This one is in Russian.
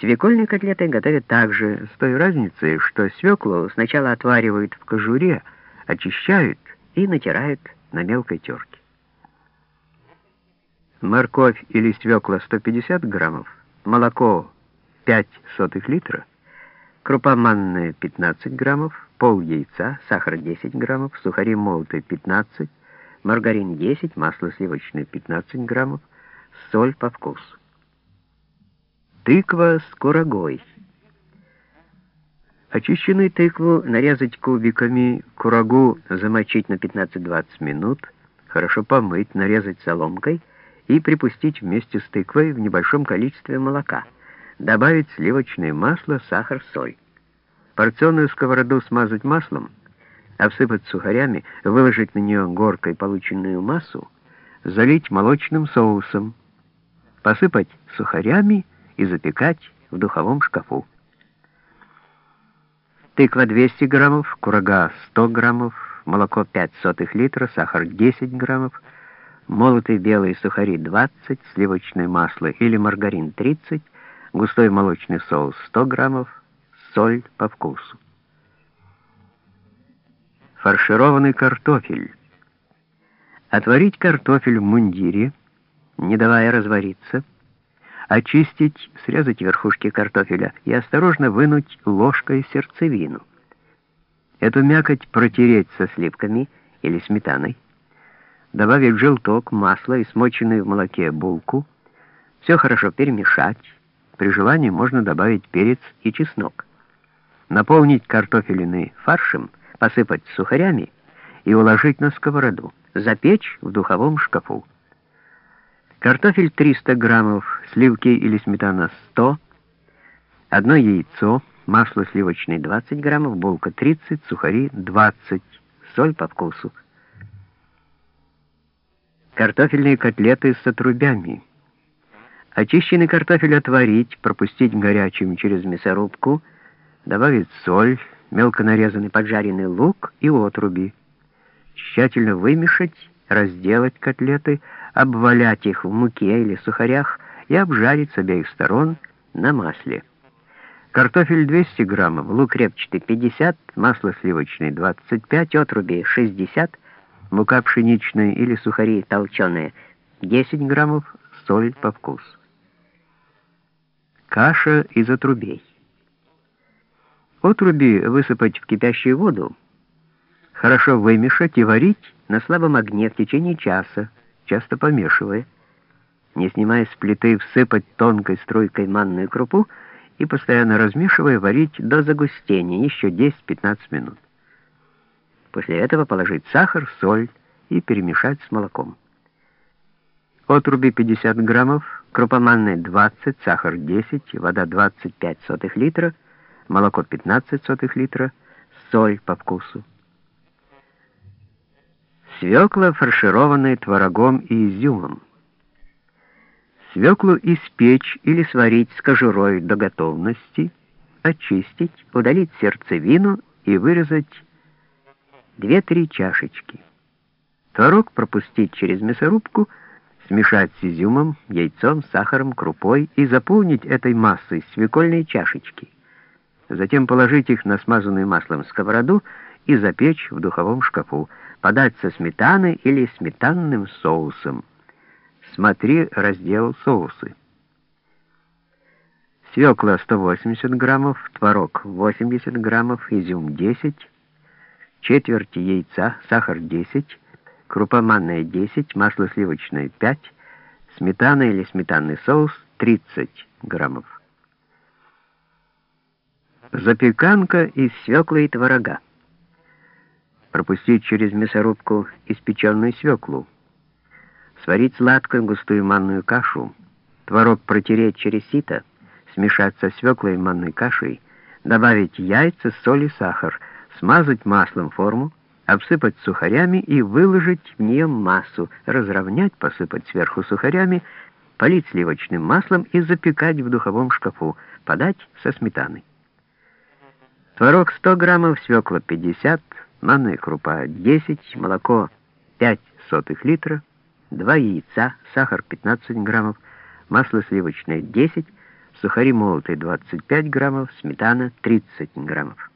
Свекольные котлеты готовят также, с той разницей, что свеклу сначала отваривают в кожуре, очищают и натирают на мелкой терке. Морковь или свекла 150 граммов, молоко 5 сотых литра, крупа манная 15 граммов, пол яйца, сахар 10 граммов, сухари молотые 15, маргарин 10, масло сливочное 15 граммов, соль по вкусу. Тыква с курагой. Очищенную тыкву нарезать кубиками, курагу замочить на 15-20 минут, хорошо помыть, нарезать соломкой и припустить вместе с тыквой в небольшом количестве молока. Добавить сливочное масло, сахар, соль. Порционную сковороду смазать маслом, обсыпать сухарями, выложить на нее горкой полученную массу, залить молочным соусом, посыпать сухарями и запекать в духовом шкафу. Тыква 200 граммов, курага 100 граммов, молоко 5 сотых литра, сахар 10 граммов, молотые белые сухари 20, сливочное масло или маргарин 30, густой молочный соус 100 граммов, соль по вкусу. Фаршированный картофель. Отварить картофель в мундире, не давая развариться, очистить, срезать верхушки картофеля и осторожно вынуть ложкой сердцевину. Эту мякоть протереть со сливками или сметаной, добавить желток, масло и смоченную в молоке булку, все хорошо перемешать, при желании можно добавить перец и чеснок. Наполнить картофелины фаршем, посыпать сухарями и уложить на сковороду, запечь в духовом шкафу. Картофель 300 граммов, сливки или сметана 100, одно яйцо, масло сливочное 20 граммов, булка 30, сухари 20, соль по вкусу. Картофельные котлеты с отрубями. Очищенный картофель отварить, пропустить горячим через мясорубку, добавить соль, мелко нарезанный поджаренный лук и отруби. Тщательно вымешать, разделать котлеты, обвалять их в муке или сухарях и обжарить с обеих сторон на масле. Картофель 200 граммов, лук репчатый 50, масло сливочное 25, отруби 60, мука пшеничная или сухари толченые 10 граммов, соль по вкусу. Каша из отрубей. Отруби высыпать в кипящую воду, хорошо вымешать и варить на слабом огне в течение часа, часто помешивая. Не снимая с плиты, всыпать тонкой струйкой манную крупу и, постоянно размешивая, варить до загустения, еще 10-15 минут. После этого положить сахар, соль и перемешать с молоком. Отруби 50 граммов, крупа манная 20, сахар 10, вода 25 сотых литра, молоко 15 сотых литра, соль по вкусу. Свекла, фаршированная творогом и изюмом. Свеклу испечь или сварить с кожурой до готовности, очистить, удалить сердцевину и вырезать 2-3 чашечки. Творог пропустить через мясорубку, смешать с изюмом, яйцом, сахаром, крупой и заполнить этой массой свекольные чашечки. Затем положить их на смазанную маслом сковороду и запечь в духовом шкафу подать со сметаной или сметанным соусом. Смотри раздел «Соусы». Свекла 180 граммов, творог 80 граммов, изюм 10, четверть яйца, сахар 10, крупа манная 10, масло сливочное 5, сметана или сметанный соус 30 граммов. Запеканка из свеклы и творога пропустить через мясорубку испеченную свеклу, сварить сладкую густую манную кашу, творог протереть через сито, смешать со свеклой и манной кашей, добавить яйца, соль и сахар, смазать маслом форму, обсыпать сухарями и выложить в нее массу, разровнять, посыпать сверху сухарями, полить сливочным маслом и запекать в духовом шкафу, подать со сметаной. Творог 100 граммов, свекла 50 манная крупа 10, молоко 5 сотых литра, 2 яйца, сахар 15 граммов, масло сливочное 10, сухари молотые 25 граммов, сметана 30 граммов.